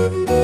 Música